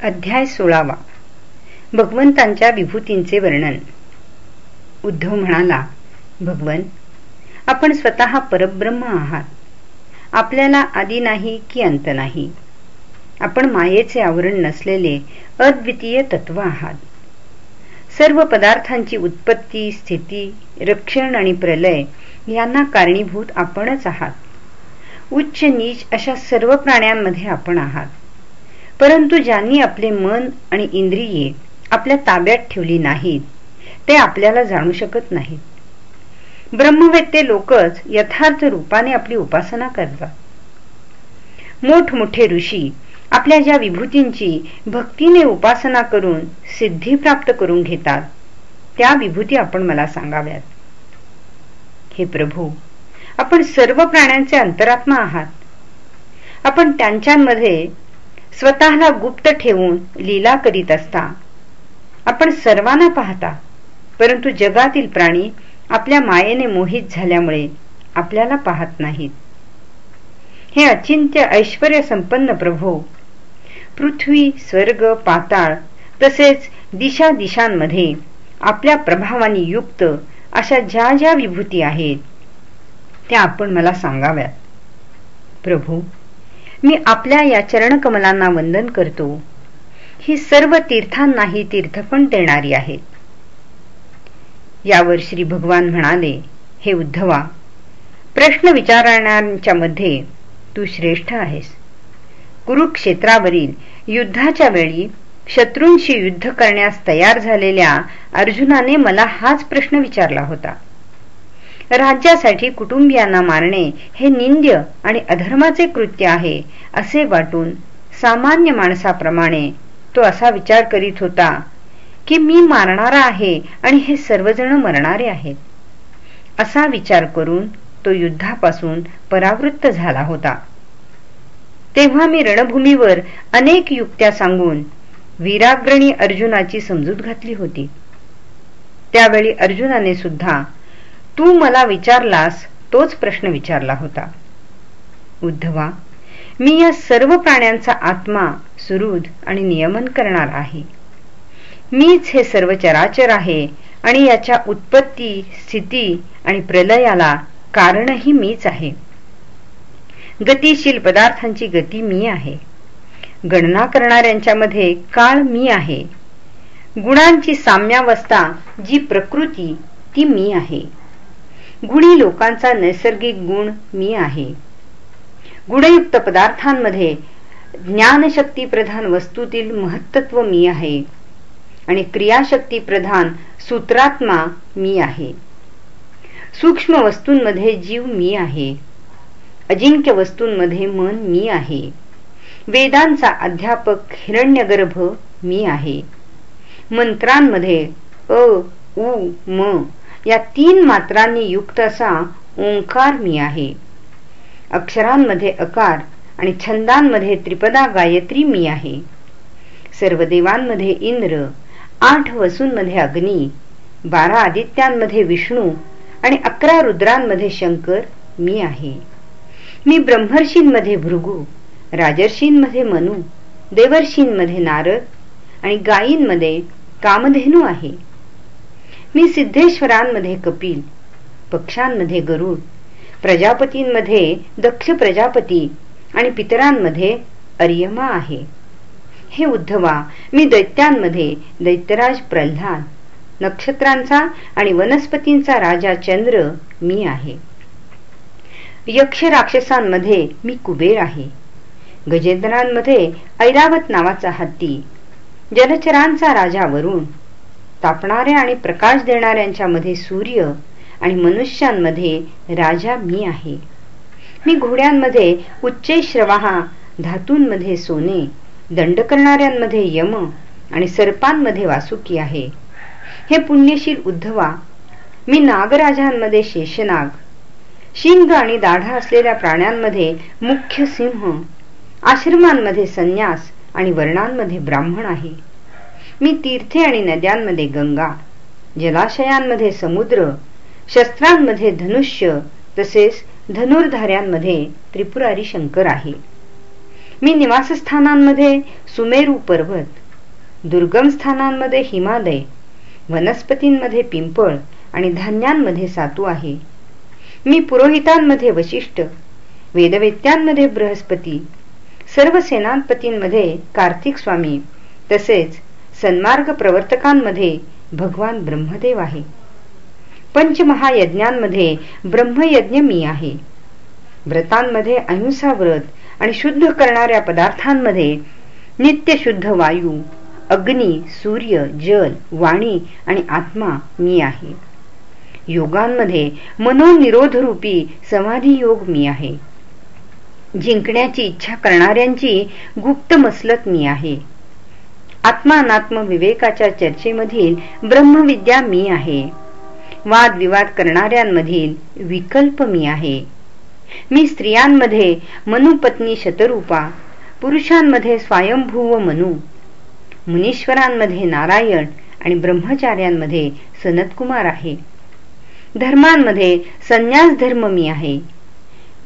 अध्याय सोळावा. भगवंतांच्या विभूतींचे वर्णन. उद्धव म्हणाला भगवन आपण स्वतः परब्रह्म आहात. आपल्याला आदी नाही की अंत नाही. आपण मायेचे आवरण नसलेले अद्वितीय तत्व आहात. सर्व पदार्थांची उत्पत्ती स्थिती रक्षण आणि प्रलय यांना कारणीभूत आपणच आहात. उच्च नीच अशा सर्व प्राण्यांमध्ये आपण आहात. परंतु ज्यांनी आपले मन आणि इंद्रिये आपल्या ताब्यात ठेवली नाहीत ते आपल्याला जाणू शकत नाहीत. ब्रह्मवेत्ते लोकच यथार्थ रूपाने आपली उपासना करतात. मोठमोठे ऋषी आपल्या ज्या विभूतींची भक्तीने उपासना करून सिद्धी प्राप्त करून घेतात त्या विभूती आपण मला सांगाव्यात. हे प्रभू आपण सर्व प्राण्यांचे अंतरात्मा आहात. आपण त्यांच्यामध्ये स्वतःला गुप्त ठेवून लीला करीत असता. आपण सर्वांना पाहता परंतु जगातील प्राणी आपल्या मायेने मोहित झाल्यामुळे आपल्याला पाहत नाहीत. हे अचिंत्य ऐश्वर संपन्न प्रभो पृथ्वी स्वर्ग पाताळ तसेच दिशा दिशांमध्ये आपल्या प्रभावाने युक्त अशा ज्या ज्या विभूती आहेत त्या आपण मला सांगाव्यात. प्रभू मी आपल्या या चरणकमलांना वंदन करतो. ही सर्व तीर्थांनाही तीर्थपण देणारी आहेत यावर श्री भगवान म्हणाले हे उद्धवा प्रश्न विचारणाऱ्यांच्या मध्ये तू श्रेष्ठ आहेस. कुरुक्षेत्रावरील युद्धाच्या वेळी शत्रूंशी युद्ध करण्यास तयार झालेल्या अर्जुनाने मला हाच प्रश्न विचारला होता. राज्यासाठी कुटुंबियांना मारणे हे निंद्य आणि अधर्माचे कृत्य आहे असे वाटून सामान्य माणसाप्रमाणे तो असा विचार करीत होता की मी मारणारा आहे आणि हे सर्वजण मरणारे आहेत. असा विचार करून तो युद्धापासून परावृत्त झाला होता. तेव्हा मी रणभूमीवर अनेक युक्त्या सांगून वीराग्रणी अर्जुनाची समजूत घातली होती. त्यावेळी अर्जुनाने सुद्धा तू मला विचारलास तोच प्रश्न विचारला होता. उद्धवा मी या सर्व प्राण्यांचा आत्मा सुरुद आणि नियमन करणार आहे. मीच हे सर्व चराचर आहे आणि याच्या उत्पत्ती स्थिती आणि प्रलयाला कारणही मीच आहे. गतिशील पदार्थांची गती मी आहे. गणना करणाऱ्यांच्या मध्ये काळ मी आहे. गुणांची साम्यावस्था जी प्रकृती ती मी आहे. गुणी लोकांचा नैसर्गिक गुण मी आहे. गुणयुक्त पदार्थांमध्ये ज्ञानशक्ती प्रधान वस्तूतील महत्त्व मी आहे. आणि क्रियाशक्ती प्रधान सूत्रात्मा मी आहे. सूक्ष्म वस्तूंमध्ये जीव मी आहे. अजिंक्य वस्तूंमध्ये मन मी आहे. वेदांचा अध्यापक हिरण्यगर्भ मी आहे. मंत्रांमध्ये अ उ म या तीन मात्रांनी युक्त असा ओंकार मी आहे. अक्षरांमध्ये अकार आणि छंदांमध्ये त्रिपदा गायत्री मी आहे. सर्व देवांमध्ये इंद्र आठ वसूंमध्ये अग्नी बारा आदित्यांमध्ये विष्णू आणि अकरा रुद्रांमध्ये शंकर मी आहे. मी ब्रह्मर्षींमध्ये भृगू राजर्षींमध्ये मनू देवर्षींमध्ये नारद आणि गायींमध्ये कामधेनू आहे. मी सिद्धेश्वरांमध्ये कपिल पक्षांमध्ये गरुड प्रजापतींमध्ये दक्ष प्रजापती आणि पितरांमध्ये अर्यमा आहे. हे उद्धवा मी दैत्यांमध्ये दैत्यराज प्रल्हाद नक्षत्रांचा आणि वनस्पतींचा राजा चंद्र मी आहे. यक्ष राक्षसांमध्ये मी कुबेर आहे. गजेंद्रांमध्ये ऐरावत नावाचा हत्ती जलचरांचा राजा वरुण तापणाऱ्या आणि प्रकाश देणाऱ्यांच्यामध्ये सूर्य आणि मनुष्यांमध्ये राजा मी आहे. मी घोड्यांमध्ये उच्च श्रवाहा धातूंमध्ये सोने दंड करणाऱ्यांमध्ये यम आणि सर्पांमध्ये वासुकी आहे. हे पुण्यशील उद्धवा मी नागराजांमध्ये शेषनाग शिंग आणि दाढा असलेल्या प्राण्यांमध्ये मुख्य सिंह आश्रमांमध्ये संन्यास आणि वर्णांमध्ये ब्राह्मण आहे. मी तीर्थे आणि नद्यांमध्ये गंगा जलाशयांमध्ये समुद्र शस्त्रांमध्ये धनुष्य तसेच धनुर्धाऱ्यांमध्ये त्रिपुरारी शंकर आहे. मी निवासस्थानांमध्ये सुमेरू पर्वत दुर्गम स्थानांमध्ये हिमालय वनस्पतींमध्ये पिंपळ आणि धान्यांमध्ये सातू आहे. मी पुरोहितांमध्ये वशिष्ठ वेदवेत्यांमध्ये बृहस्पती सर्व सेनापतींमध्ये कार्तिक स्वामी तसेच सन्मार्ग प्रवर्तकांमध्ये भगवान ब्रह्मदेव आहे. पंचमहायज्ञांमध्ये ब्रह्मयज्ञ मी आहे. व्रतांमध्ये अहिंसा व्रत आणि शुद्ध करणाऱ्या पदार्थांमध्ये नित्य शुद्ध वायू अग्नी सूर्य जल वाणी आणि आत्मा मी आहे. योगांमध्ये मनोनिरोधरूपी समाधी योग मी आहे. जिंकण्याची इच्छा करणाऱ्यांची गुप्त मसलत मी आहे. आत्मानात्म विवेकाच्या चर्चेमधील ब्रह्मविद्या मी आहे. वादविवाद करणाऱ्यांमधील विकल्प मी आहे. मी स्त्रियांमध्ये मनुपत्नी शतरूपा पुरुषांमध्ये स्वयंभूव मनू मुनीश्वरांमध्ये नारायण आणि ब्रह्मचार्यांमध्ये सनतकुमार आहे. धर्मांमध्ये संन्यास धर्म मी आहे.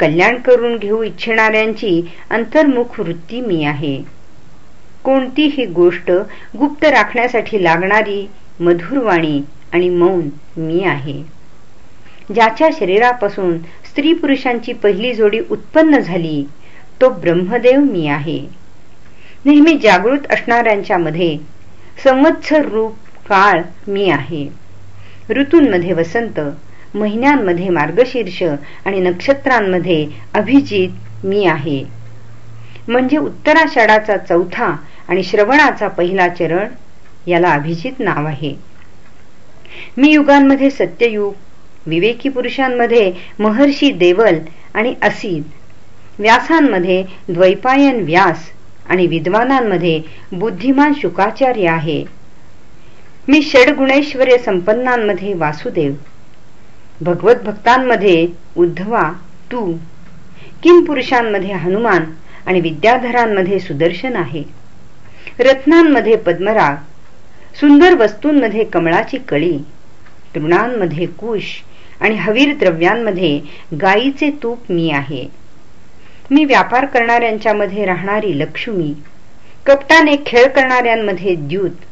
कल्याण करून घेऊ इच्छिणाऱ्यांची अंतर्मुख वृत्ती मी आहे. कोणतीही गोष्ट गुप्त राखण्यासाठी लागणारी मधुरवाणी आणि मौन मी आहे. ज्याच्या शरीरापासून स्त्री पुरुषांची पहिली जोडी उत्पन्न झाली तो ब्रह्मदेव मी आहे. नेहमी जागृत असणाऱ्यांच्या मध्ये संवत्सर रूप काळ मी आहे. ऋतूंमध्ये वसंत महिन्यांमध्ये मार्गशीर्ष आणि नक्षत्रांमध्ये अभिजित मी आहे. म्हणजे उत्तराषाढाचा चौथा आणि श्रवणाचा पहिला चरण याला अभिजित नाव आहे. मी युगांमध्ये सत्ययुग विवेकी पुरुषांमध्ये महर्षी देवल आणि असीद व्यासांमध्ये द्वैपायन व्यास आणि विद्वानांमध्ये बुद्धिमान शुकाचार्य आहे. मी षडगुणेश्वर्य संपन्नांमध्ये वासुदेव भगवत भक्तांमध्ये उद्धवा तू किम पुरुषांमध्ये हनुमान आणि विद्याधरांमध्ये सुदर्शन आहे. रत्नांमध्ये पद्मराग सुंदर वस्तूंमध्ये कमळाची कळी तृणांमध्ये कुश आणि हवीर द्रव्यांमध्ये गायीचे तूप मी आहे. मी व्यापार करणाऱ्यांच्या मध्ये राहणारी लक्ष्मी कपटाने खेळ करणाऱ्यांमध्ये द्यूत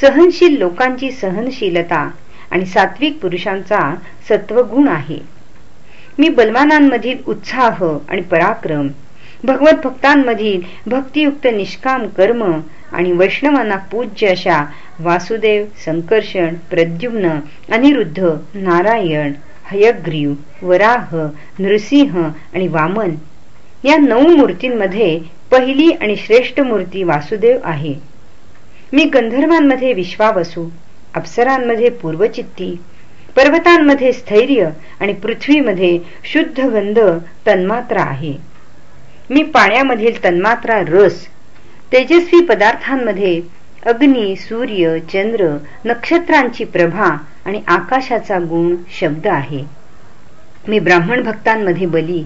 सहनशील लोकांची सहनशीलता आणि सात्विक पुरुषांचा सत्वगुण आहे. मी बलवानांमधील उत्साह आणि पराक्रम भगवत भक्तांमधील भक्तियुक्त निष्काम कर्म आणि वैष्णवांना पूज्य अशा वासुदेव संकर्षण प्रद्युम्न अनिरुद्ध नारायण हयग्रीव वराह नृसिंह आणि वामन या नऊ मूर्तींमध्ये पहिली आणि श्रेष्ठ मूर्ती वासुदेव आहे. मी गंधर्वांमध्ये विश्वावसू अप्सरांमध्ये पूर्वचित्ती पर्वतांमध्ये स्थैर्य आणि पृथ्वीमध्ये शुद्ध गंध तन्मात्रा आहे. मी पाण्यामधील तन्मात्रा रस तेजस्वी पदार्थांमध्ये अग्नी सूर्य चंद्र नक्षत्रांची प्रभा आणि आकाशाचा गुण शब्द आहे. मी ब्राह्मण भक्तांमध्ये बली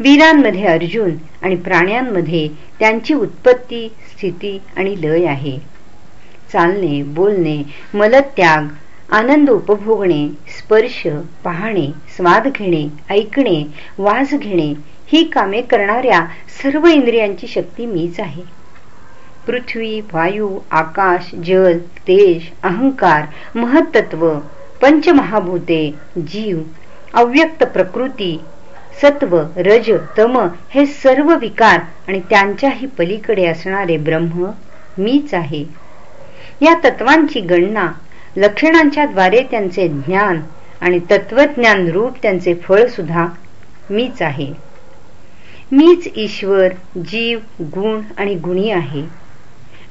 वीरांमध्ये अर्जुन आणि प्राण्यांमध्ये त्यांची उत्पत्ती स्थिती आणि लय आहे. चालणे बोलणे मलत्याग आनंद उपभोगणे स्पर्श पाहणे स्वाद घेणे ऐकणे वास घेणे ही कामे करणाऱ्या सर्व इंद्रियांची शक्ती मीच आहे. पृथ्वी वायू आकाश जल तेज अहंकार महत्त्व पंचमहाभूते जीव अव्यक्त प्रकृती सत्व रज तम हे सर्व विकार आणि त्यांच्याही पलीकडे असणारे ब्रह्म मीच आहे. या तत्वांची गणना लक्षणांच्या द्वारे त्यांचे ज्ञान आणि तत्वज्ञान रूप त्यांचे फळ सुद्धा मीच आहे. मीच ईश्वर जीव गुण आणि गुणी आहे.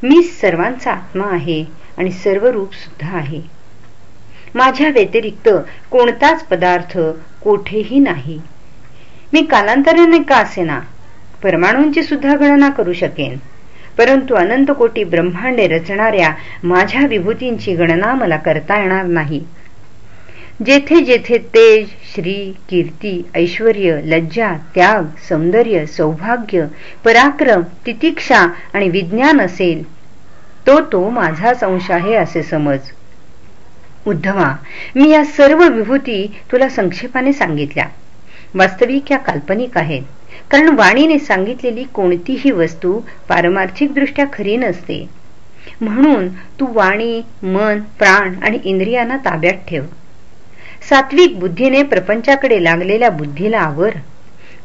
मीच सर्वांचा आत्मा आहे आणि सर्व रूप सुद्धा आहे. माझ्या व्यतिरिक्त कोणताच पदार्थ कोठेही नाही. मी कालांतराने का असेना? परमाणूंची सुद्धा गणना करू शकेन. परंतु अनंत कोटी ब्रह्मांडे रचणाऱ्या माझ्या विभूतींची गणना मला करता येणार नाही. जेथे जेथे तेज श्री कीर्ती ऐश्वर लज्जा त्याग सौंदर्य सौभाग्य पराक्रम तितिक्षा आणि विज्ञान असेल तो तो माझाच अंश आहे असे समज. उद्धवा मी या सर्व विभूती तुला संक्षेपाने सांगितल्या. वास्तविक या काल्पनिक आहेत. कारण वाणीने सांगितलेली कोणतीही वस्तू पारमार्थिक दृष्ट्या खरी नसते. म्हणून तू वाणी मन प्राण आणि इंद्रियांना ताब्यात ठेव. सात्विक बुद्धीने प्रपंचाकडे लागलेल्या बुद्धीला आवर.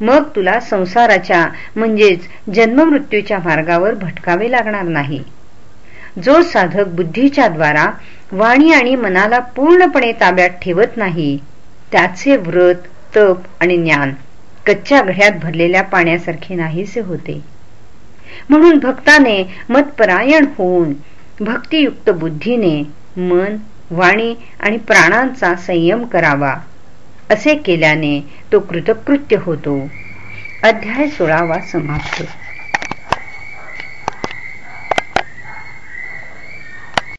मग तुला संसाराच्या म्हणजेच जन्ममृत्यूच्या मार्गावर भटकावे लागणार नाही. जो साधक बुद्धीच्या द्वारा वाणी आणि मनाला पूर्णपणे ताब्यात ठेवत नाही त्याचे व्रत तप आणि ज्ञान कच्च्या घड्यात भरलेल्या पाण्यासारखे नाहीसे होते. म्हणून भक्ताने मतपरायण होऊन भक्तियुक्त बुद्धीने मन वाणी आणि प्राणांचा संयम करावा. असे केल्याने तो कृतकृत्य होतो. अध्याय सोळावा समाप्त.